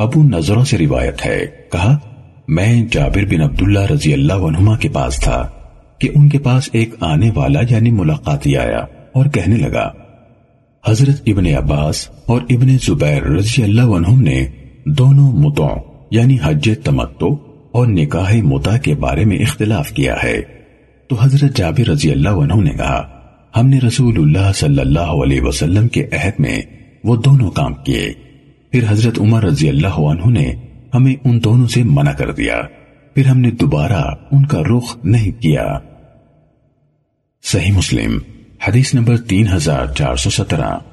ابو نظروں سے روایت ہے، کہا، میں جابر بن عبداللہ رضی اللہ عنہما کے پاس تھا کہ ان کے پاس ایک آنے والا یعنی ملاقاتی آیا اور کہنے لگا، حضرت ابن عباس اور ابن زبیر رضی اللہ عنہم نے دونوں متوں یعنی حج تمتو اور نکاح متا کے بارے میں اختلاف کیا ہے۔ تو حضرت جابر رضی اللہ عنہ نے کہا، ہم نے رسول اللہ صلی اللہ علیہ وسلم کے عہد میں وہ دونوں کام کیے۔ پھر حضرت عمر رضی اللہ عنہ نے ہمیں ان دونوں سے منع کر دیا۔ پھر ہم نے دوبارہ ان کا رخ نہیں کیا۔ صحیح مسلم، حدیث نمبر تین ہزار چار سو سترہ۔